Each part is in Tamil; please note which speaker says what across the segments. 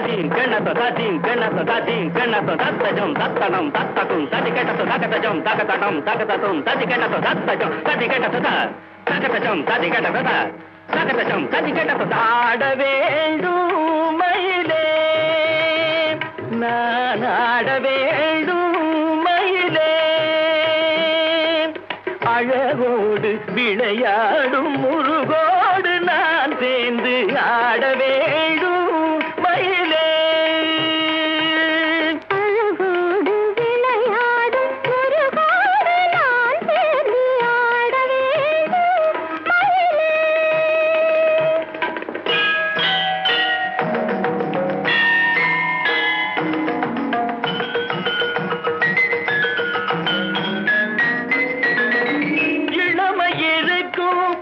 Speaker 1: ததீம் கெண்ணத்தோ ததீம் கெண்ணத்தோ ததீம் கெண்ணத்தோ தத்தஜம் தத்தனம் தத்தகும் ததி கெட்டத்தோ தகதஜம் தகதனம் தகததும் ததி கெட்டத்தோ தத்தஜம் ததி கெட்டத்தோ தகதஜம் ததி கெட்டத்தோ தகதஜம் ததி கெட்டத்தோ ஆட வேண்டும் மயிலே. நான் ஆட வேண்டும் மயிலே. அழகோடு விளையாடும் முருகோடு நான் சேர்ந்து ஆட வேண்டும்.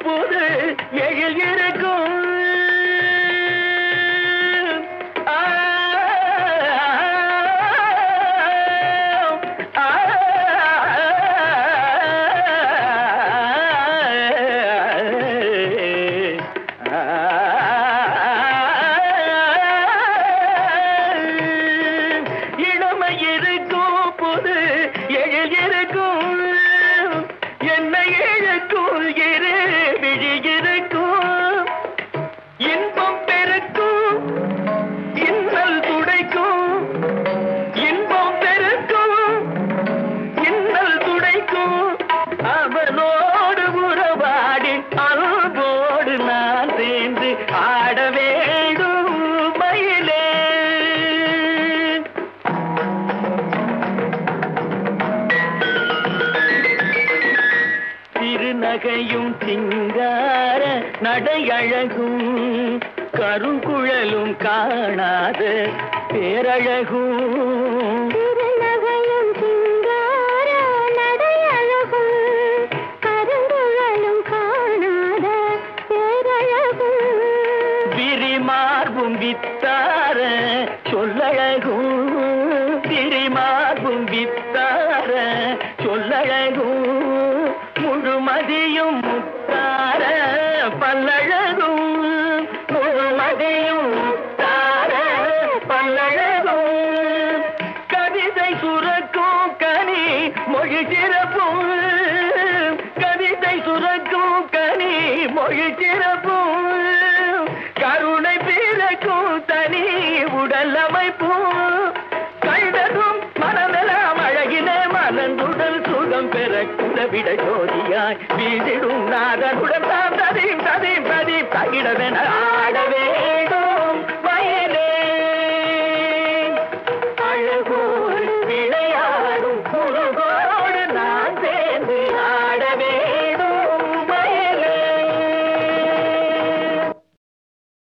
Speaker 1: இருக்கும் எழில் இருக்கும் இருக்கும் புது எழில் இருக்கும் என்னை பாட வேண்டும் மயிலே. திருநகையும் சிங்கார நடையழகும் கருங்குழலும் காணாத பேரழகும். விரிமார்பும் வித்தார சொல்லழகும் விரிமார்பும் வித்தார சொல்லழகும் முழுமதியும் முத்தார பல்லழகும் முழுமதியும் முத்தார பல்லழகும். கவிதை சுரக்கும் கனி மொழி சிறப்பும் உடல் அமைப்பும் கண்டதும் மனமெல்லாம் அழகினே மனந்துடல் சுகம் பெற குடவிட ஜோதியாய் வீதிடும் நாதனுடன் தான் ததீம் ததீம் ததீம் தகிடவென ஆடவே.